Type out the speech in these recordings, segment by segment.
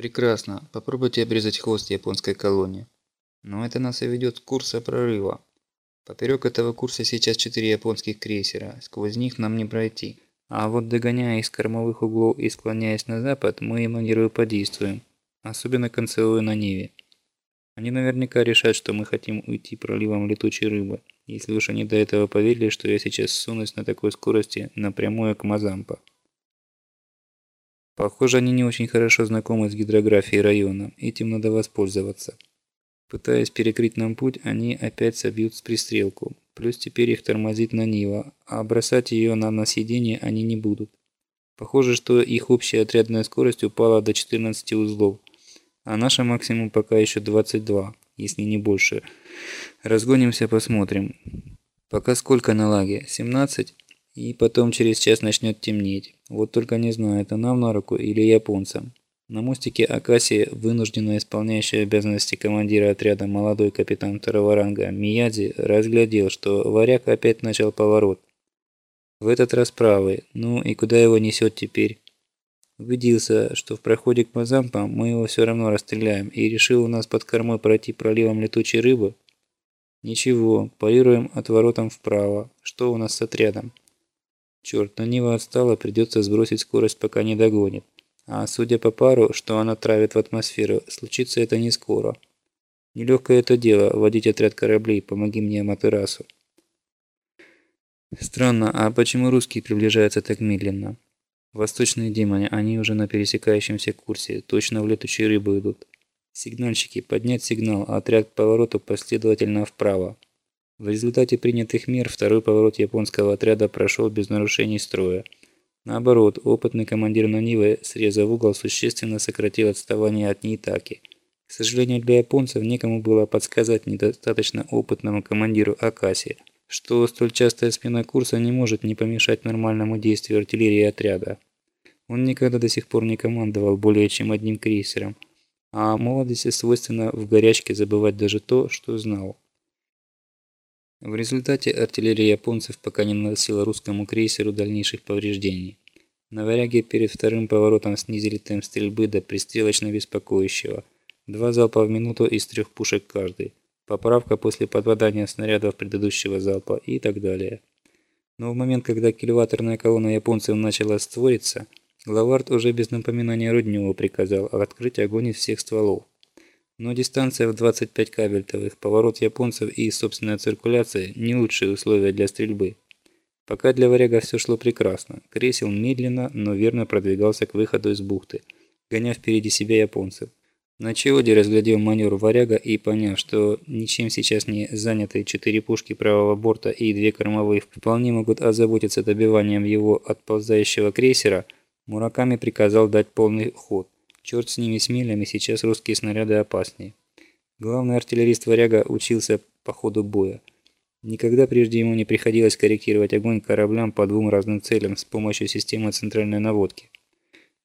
Прекрасно. Попробуйте обрезать хвост японской колонии. Но это нас и ведет с курса прорыва. Поперек этого курса сейчас четыре японских крейсера. Сквозь них нам не пройти. А вот догоняя с кормовых углов и склоняясь на запад, мы и манерую подействуем. Особенно концевую на Неве. Они наверняка решат, что мы хотим уйти проливом летучей рыбы, если уж они до этого поверили, что я сейчас сунусь на такой скорости напрямую к Мазампа. Похоже, они не очень хорошо знакомы с гидрографией района, этим надо воспользоваться. Пытаясь перекрыть нам путь, они опять собьют с пристрелку, плюс теперь их тормозит на Нива, а бросать ее нам на съедение они не будут. Похоже, что их общая отрядная скорость упала до 14 узлов, а наша максимум пока еще 22, если не больше. Разгонимся, посмотрим. Пока сколько на лаге? 17? И потом через час начнет темнеть. Вот только не знаю, это нам на руку или японцам. На мостике Акаси, вынужденно исполняющий обязанности командира отряда молодой капитан второго ранга Миядзи, разглядел, что варяг опять начал поворот. В этот раз правый. Ну и куда его несет теперь? Убедился, что в проходе к Мазампа мы его все равно расстреляем, и решил у нас под кормой пройти проливом летучей рыбы. Ничего, парируем отворотом вправо. Что у нас с отрядом? Черт, на Нива отстала, придется сбросить скорость, пока не догонит. А судя по пару, что она травит в атмосферу, случится это не скоро. Нелегкое это дело – водить отряд кораблей, помоги мне, Аматерасу. Странно, а почему русские приближаются так медленно? Восточные демоны, они уже на пересекающемся курсе, точно в летучие рыбы идут. Сигнальщики, поднять сигнал, а отряд к повороту последовательно вправо. В результате принятых мер второй поворот японского отряда прошел без нарушений строя. Наоборот, опытный командир Нанивы, срезав угол, существенно сократил отставание от Нейтаки. К сожалению для японцев, некому было подсказать недостаточно опытному командиру Акаси – что столь частая смена курса не может не помешать нормальному действию артиллерии отряда. Он никогда до сих пор не командовал более чем одним крейсером, а молодости свойственно в горячке забывать даже то, что знал. В результате артиллерия японцев пока не наносила русскому крейсеру дальнейших повреждений. На варяге перед вторым поворотом снизили темп стрельбы до пристрелочно беспокоящего. Два залпа в минуту из трех пушек каждый поправка после попадания снарядов предыдущего залпа и так далее. Но в момент, когда кильваторная колонна японцев начала створиться, Лавард уже без напоминания Рудневу приказал открыть огонь из всех стволов. Но дистанция в 25 кабельтовых, поворот японцев и собственная циркуляция – не лучшие условия для стрельбы. Пока для варяга все шло прекрасно. Кресел медленно, но верно продвигался к выходу из бухты, гоня впереди себя японцев. На Чиоде разглядел маневр варяга и, поняв, что ничем сейчас не занятые четыре пушки правого борта и две кормовые вполне могут озаботиться добиванием его отползающего крейсера, Мураками приказал дать полный ход. Черт с ними с милями, сейчас русские снаряды опаснее. Главный артиллерист варяга учился по ходу боя. Никогда прежде ему не приходилось корректировать огонь кораблям по двум разным целям с помощью системы центральной наводки.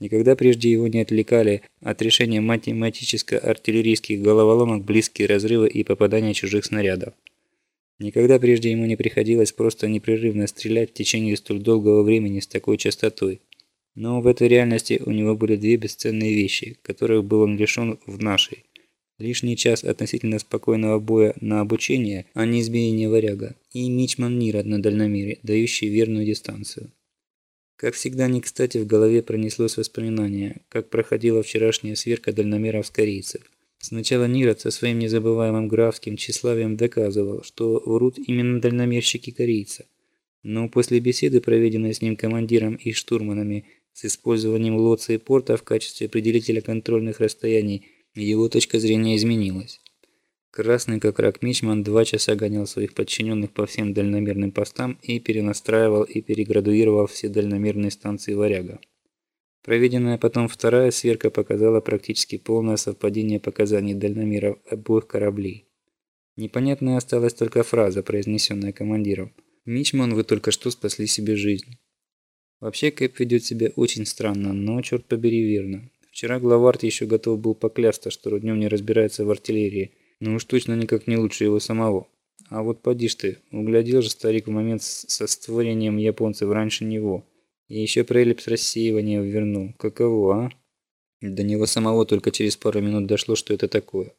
Никогда прежде его не отвлекали от решения математическо-артиллерийских головоломок близкие разрывы и попадания чужих снарядов. Никогда прежде ему не приходилось просто непрерывно стрелять в течение столь долгого времени с такой частотой. Но в этой реальности у него были две бесценные вещи, которых был он лишен в нашей. Лишний час относительно спокойного боя на обучение, а не изменение варяга, и Мичман Нира на дальномере, дающий верную дистанцию. Как всегда не кстати в голове пронеслось воспоминание, как проходила вчерашняя сверка дальномеров с корейцев. Сначала Нирот со своим незабываемым графским тщеславием доказывал, что врут именно дальномерщики корейца. Но после беседы, проведенной с ним командиром и штурманами с использованием лоции порта в качестве определителя контрольных расстояний, его точка зрения изменилась. Красный как рак Мичман два часа гонял своих подчиненных по всем дальномерным постам и перенастраивал и переградуировал все дальномерные станции «Варяга». Проведенная потом вторая сверка показала практически полное совпадение показаний дальномеров обоих кораблей. Непонятной осталась только фраза, произнесенная командиром. «Мичман, вы только что спасли себе жизнь». Вообще Кэп ведет себя очень странно, но, черт побери, верно. Вчера главард еще готов был поклясться, что Руднев не разбирается в артиллерии – ну уж точно никак не лучше его самого. А вот поди ж ты, углядел же старик в момент со створением японцев раньше него. И еще про эллипс рассеивания вернул. Каково, а? До него самого только через пару минут дошло, что это такое.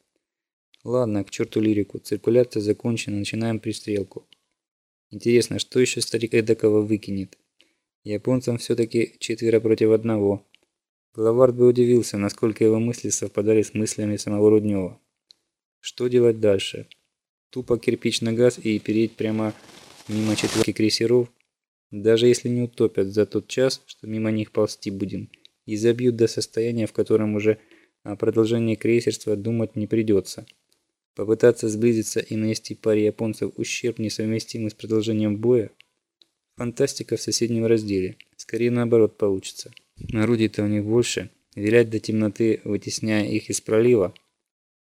Ладно, к черту лирику. Циркуляция закончена, начинаем пристрелку. Интересно, что еще старик Эдакова выкинет? Японцам все-таки четверо против одного. Главард бы удивился, насколько его мысли совпадали с мыслями самого Руднева. Что делать дальше? Тупо кирпич на газ и переть прямо мимо четверки крейсеров? Даже если не утопят за тот час, что мимо них ползти будем, и забьют до состояния, в котором уже о продолжении крейсерства думать не придется. Попытаться сблизиться и нанести паре японцев ущерб, несовместимый с продолжением боя? Фантастика в соседнем разделе. Скорее наоборот получится. Орудий-то у них больше. Вилять до темноты, вытесняя их из пролива,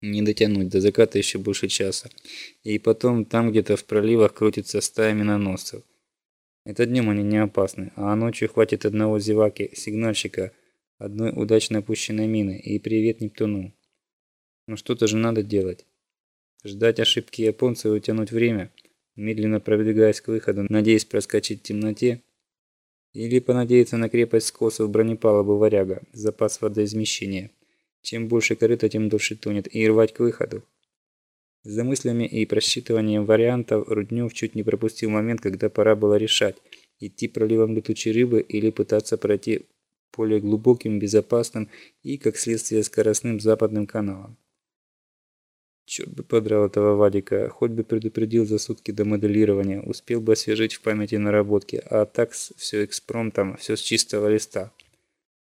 не дотянуть до заката еще больше часа. И потом там где-то в проливах крутится стая миноносцев. Это днем они не опасны, а ночью хватит одного зеваки, сигнальщика, одной удачно опущенной мины и привет Нептуну. Но что-то же надо делать. Ждать ошибки японцев и утянуть время, медленно продвигаясь к выходу, надеясь проскочить в темноте, или понадеяться на крепость скосов бронепалубы «Варяга», запас водоизмещения. Чем больше корыта, тем дольше тонет, и рвать к выходу. За мыслями и просчитыванием вариантов Руднев чуть не пропустил момент, когда пора было решать, идти проливом летучей рыбы или пытаться пройти более глубоким, безопасным и, как следствие, скоростным западным каналом. Черт бы подрал этого Вадика, хоть бы предупредил за сутки до моделирования, успел бы освежить в памяти наработки, а так все экспромтом, все с чистого листа.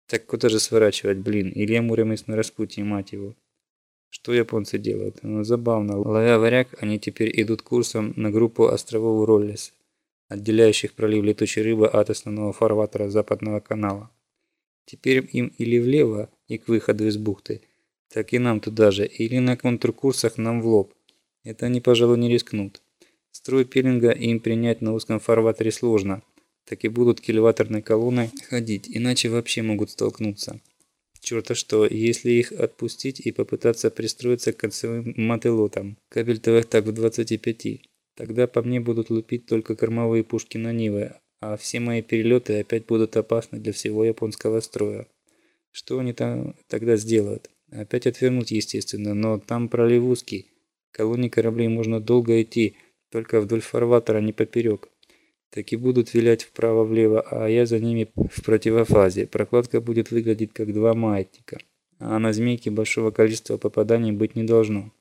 Так куда же сворачивать, блин, Илья Муромец на распутье, мать его. Что японцы делают? Ну, забавно. Ловя варяг, они теперь идут курсом на группу островов Роллес, отделяющих пролив летучей рыбы от основного фарватера западного канала. Теперь им или влево и к выходу из бухты, так и нам туда же, или на контркурсах нам в лоб. Это они, пожалуй, не рискнут. Строй пилинга им принять на узком фарватере сложно, так и будут кильваторной колонной ходить, иначе вообще могут столкнуться. Черта что, если их отпустить и попытаться пристроиться к концевым мотылотам, кабельтовых так в 25, тогда по мне будут лупить только кормовые пушки на Нивы, а все мои перелеты опять будут опасны для всего японского строя. Что они там тогда сделают? Опять отвернуть, естественно, но там пролив узкий. Колонии кораблей можно долго идти, только вдоль фарватера, не поперек так и будут вилять вправо-влево, а я за ними в противофазе. Прокладка будет выглядеть как два маятника, а на змейке большого количества попаданий быть не должно.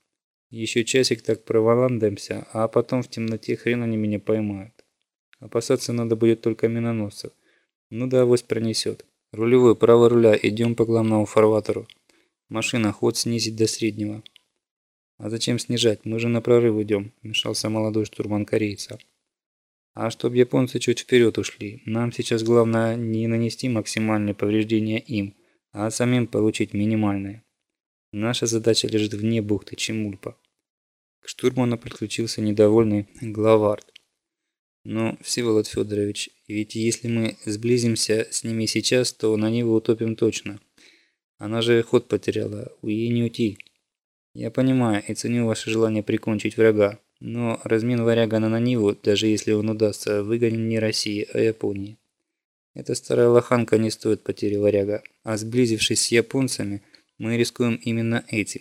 Еще часик так проволандаемся, а потом в темноте хрен они меня поймают. Опасаться надо будет только миноносцев. Ну да, авось пронесет. Рулевой, право руля, идем по главному фарватеру. Машина, ход снизить до среднего. А зачем снижать? Мы же на прорыв идем, вмешался молодой штурман корейца. А чтобы японцы чуть вперед ушли, нам сейчас главное не нанести максимальные повреждения им, а самим получить минимальные. Наша задача лежит вне бухты Чемульпа. К штурману подключился недовольный главард. Но, Всеволод Федорович, ведь если мы сблизимся с ними сейчас, то на него утопим точно. Она же ход потеряла, ей не уйти. Я понимаю и ценю ваше желание прикончить врага. Но размен варяга на Наниву, даже если он удастся, выгонен не России, а Японии. Эта старая лоханка не стоит потери варяга, а сблизившись с японцами, мы рискуем именно этим.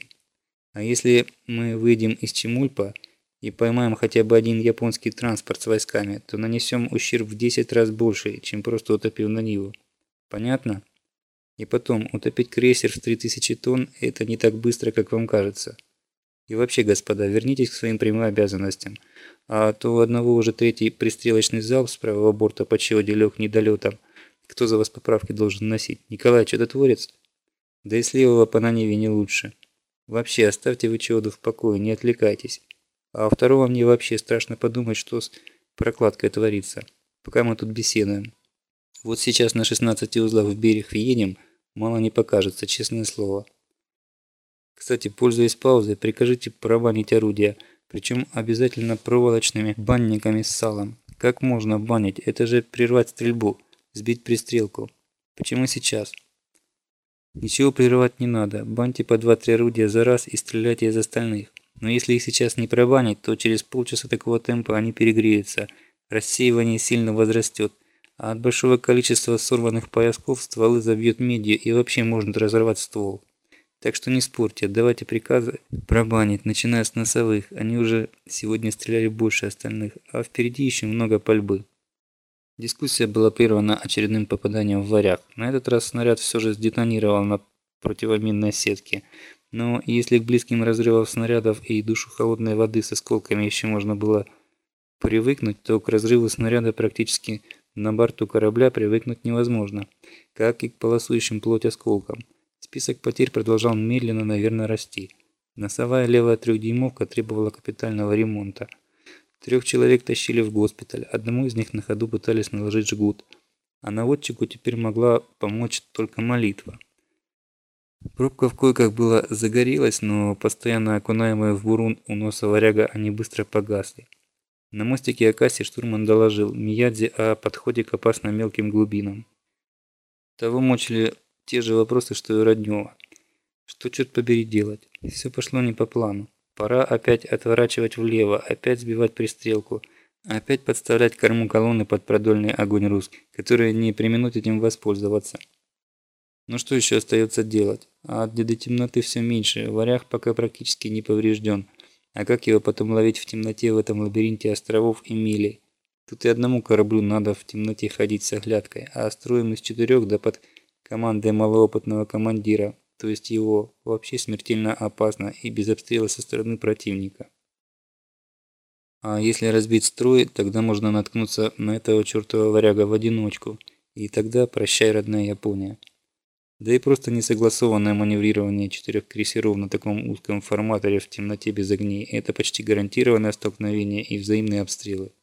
А если мы выйдем из Чемульпа и поймаем хотя бы один японский транспорт с войсками, то нанесем ущерб в 10 раз больше, чем просто утопив Наниву. Понятно? И потом, утопить крейсер в 3000 тонн – это не так быстро, как вам кажется. И вообще, господа, вернитесь к своим прямым обязанностям. А то у одного уже третий пристрелочный залп с правого борта по челоде лег недолетом. Кто за вас поправки должен носить? Николай, что творец? Да и с левого по Наневе не лучше. Вообще, оставьте вы челоду в покое, не отвлекайтесь. А у второго мне вообще страшно подумать, что с прокладкой творится, пока мы тут беседуем. Вот сейчас на 16 узлах в берег въедем, мало не покажется, честное слово. Кстати, пользуясь паузой, прикажите пробанить орудия, причем обязательно проволочными банниками с салом. Как можно банить? Это же прервать стрельбу, сбить пристрелку. Почему сейчас? Ничего прерывать не надо. Баньте по 2-3 орудия за раз и стреляйте из остальных. Но если их сейчас не пробанить, то через полчаса такого темпа они перегреются. Рассеивание сильно возрастет, А от большого количества сорванных поясков стволы забьют медью и вообще может разорвать ствол. Так что не спорьте, давайте приказы пробанить, начиная с носовых. Они уже сегодня стреляли больше остальных, а впереди еще много пальбы. Дискуссия была прервана очередным попаданием в варяг. На этот раз снаряд все же сдетонировал на противоминной сетке. Но если к близким разрывам снарядов и душу холодной воды с осколками еще можно было привыкнуть, то к разрыву снаряда практически на борту корабля привыкнуть невозможно, как и к полосующим плоть осколкам. Список потерь продолжал медленно, наверное, расти. Носовая левая трехдюймовка требовала капитального ремонта. Трех человек тащили в госпиталь, одному из них на ходу пытались наложить жгут, а наводчику теперь могла помочь только молитва. Пробка в койках была загорелась, но постоянно окунаемые в бурун у носа варяга они быстро погасли. На мостике Акаси штурман доложил Миядзе о подходе к опасно мелким глубинам. Того мучили те же вопросы, что и Роднева. Что, черт побери, делать? Все пошло не по плану. Пора опять отворачивать влево, опять сбивать пристрелку, опять подставлять корму колонны под продольный огонь русских, которые не применут этим воспользоваться. Ну что еще остается делать? А от деды темноты все меньше, варяг пока практически не поврежден. А как его потом ловить в темноте в этом лабиринте островов и милей? Тут и одному кораблю надо в темноте ходить с оглядкой, а строим из четырех да под командой малоопытного командира, то есть его, вообще смертельно опасно и без обстрела со стороны противника. А если разбить строй, тогда можно наткнуться на этого чертова варяга в одиночку, и тогда прощай, родная Япония. Да и просто несогласованное маневрирование четырех крейсеров на таком узком форматоре в темноте без огней – это почти гарантированное столкновение и взаимные обстрелы.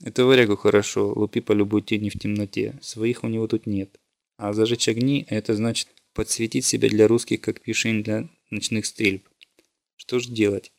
Это варягу хорошо, лупи по любой тени в темноте, своих у него тут нет. А зажечь огни – это значит подсветить себя для русских как мишень для ночных стрельб. Что ж делать?